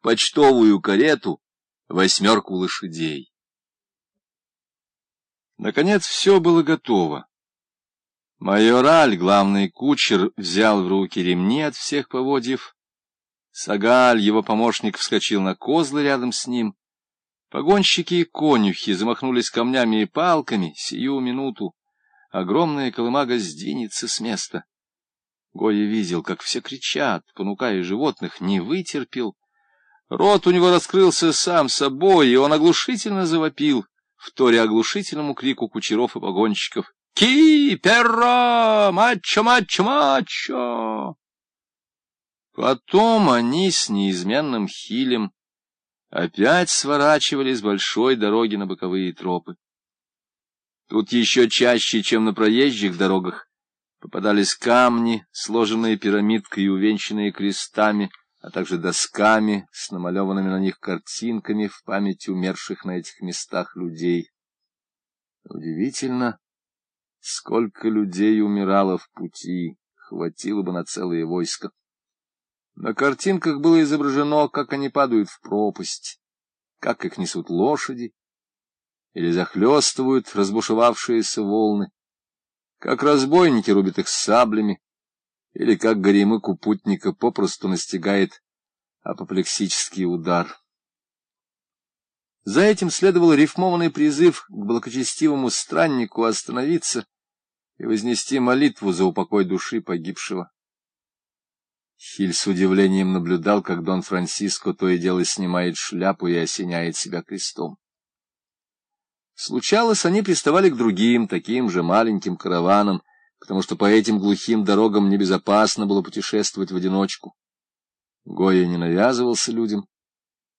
почтовую карету, восьмерку лошадей. Наконец все было готово. Майораль, главный кучер, взял в руки ремни от всех поводьев. Сагаль, его помощник, вскочил на козлы рядом с ним. Погонщики и конюхи замахнулись камнями и палками сию минуту. Огромная колымага сдвинется с места. Гоя видел, как все кричат, понукая животных, не вытерпел. Рот у него раскрылся сам собой, и он оглушительно завопил, вторя оглушительному крику кучеров и погонщиков. «Ки! Перро! Мачо! Мачо! Мачо!» Потом они с неизменным хилем опять сворачивали с большой дороги на боковые тропы. Тут еще чаще, чем на проезжих дорогах, попадались камни, сложенные пирамидкой и увенчанные крестами, а также досками с намалеванными на них картинками в память умерших на этих местах людей. Удивительно, сколько людей умирало в пути, хватило бы на целое войско. На картинках было изображено, как они падают в пропасть, как их несут лошади или захлестывают разбушевавшиеся волны, как разбойники рубят их саблями, или как горемык у путника попросту настигает апоплексический удар. За этим следовал рифмованный призыв к благочестивому страннику остановиться и вознести молитву за упокой души погибшего. Хиль с удивлением наблюдал, как Дон Франциско то и дело снимает шляпу и осеняет себя крестом. Случалось, они приставали к другим, таким же маленьким караванам, потому что по этим глухим дорогам небезопасно было путешествовать в одиночку. Гоя не навязывался людям,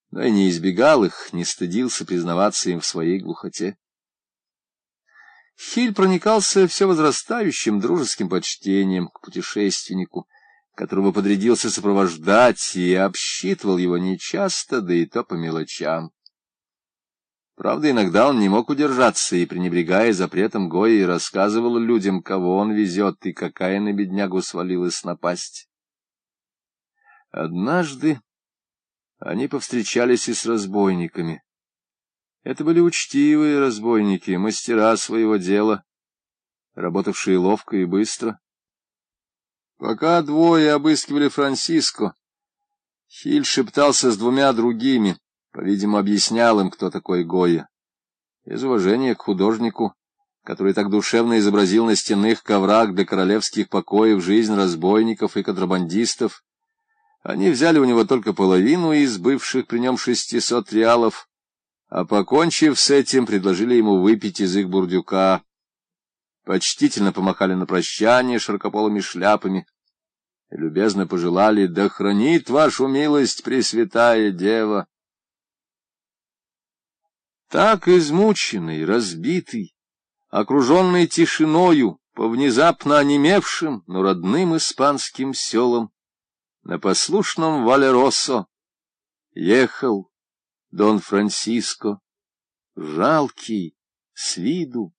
но и не избегал их, не стыдился признаваться им в своей глухоте. Хиль проникался все возрастающим дружеским почтением к путешественнику — которого подрядился сопровождать, и обсчитывал его нечасто, да и то по мелочам. Правда, иногда он не мог удержаться и, пренебрегая запретом Гои, рассказывал людям, кого он везет и какая на беднягу свалилась напасть. Однажды они повстречались и с разбойниками. Это были учтивые разбойники, мастера своего дела, работавшие ловко и быстро. Пока двое обыскивали Франциско, Хиль шептался с двумя другими, по-видимому, объяснял им, кто такой Гоя. Из уважения к художнику, который так душевно изобразил на стенных коврах до королевских покоев жизнь разбойников и контрабандистов, они взяли у него только половину из бывших при нем шестисот реалов, а, покончив с этим, предложили ему выпить из их бурдюка почтительно помахали на прощание широкополыми шляпами и любезно пожелали «Да хранит вашу милость, Пресвятая Дева!» Так измученный, разбитый, окруженный тишиною, по внезапно онемевшим, но родным испанским селам, на послушном Валеросо ехал Дон Франциско, жалкий, с виду,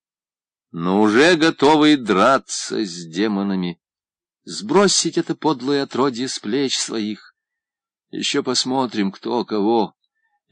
но уже готовый драться с демонами, сбросить это подлое отродье с плеч своих. Еще посмотрим, кто кого.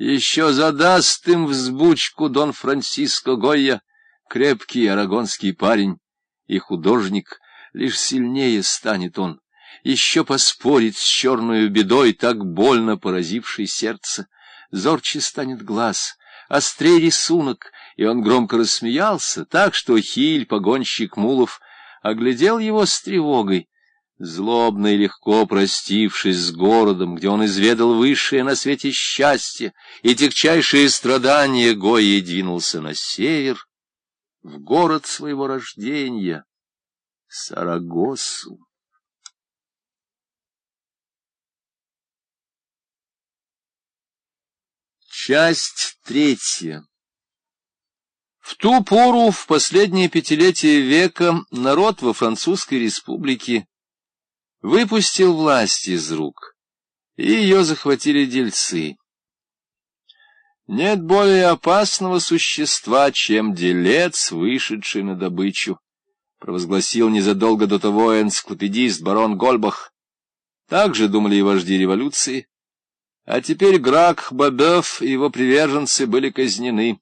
Еще задаст им взбучку Дон Франциско Гойя, крепкий арагонский парень и художник, лишь сильнее станет он. Еще поспорит с черной бедой, так больно поразившей сердце. Зорче станет глаз, острее рисунок, и он громко рассмеялся, так что Хиль, погонщик Мулов, оглядел его с тревогой, злобно и легко простившись с городом, где он изведал высшее на свете счастье и тягчайшие страдания, Гои двинулся на север, в город своего рождения, Сарагосу. Часть третья в ту пору, в последнее пятилетие века, народ во Французской республике выпустил власть из рук, и ее захватили дельцы. Нет более опасного существа, чем делец, вышедший на добычу, провозгласил незадолго до того энциклопедист барон Гольбах. Так же думали и вожди революции. А теперь Грак Бабёв и его приверженцы были казнены.